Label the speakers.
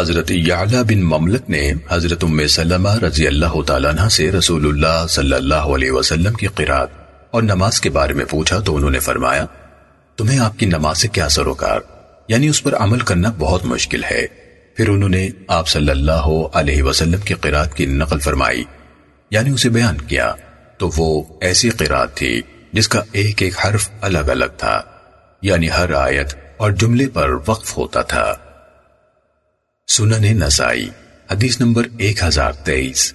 Speaker 1: حضرت یعلا بن مملک نے حضرت ام سلمہ رضی اللہ تعالیٰ عنہ سے رسول اللہ صلی اللہ علیہ وسلم کی قرآن اور نماز کے بارے میں پوچھا تو انہوں نے فرمایا، تمہیں آپ کی نماز سے کیا سروکار؟ یعنی اس پر عمل کرنا بہت مشکل ہے۔ پھر انہوں نے آپ صلی اللہ علیہ وسلم کی قرآن کی نقل فرمائی یعنی اسے بیان کیا۔ تو وہ ایسی قرآن تھی جس کا ایک ایک حرف الگ الگ تھا یعنی ہر آیت اور جملے پر وقف ہوتا تھا۔ سنن نسائی حدیث نمبر ایک ہزار تیئیس۔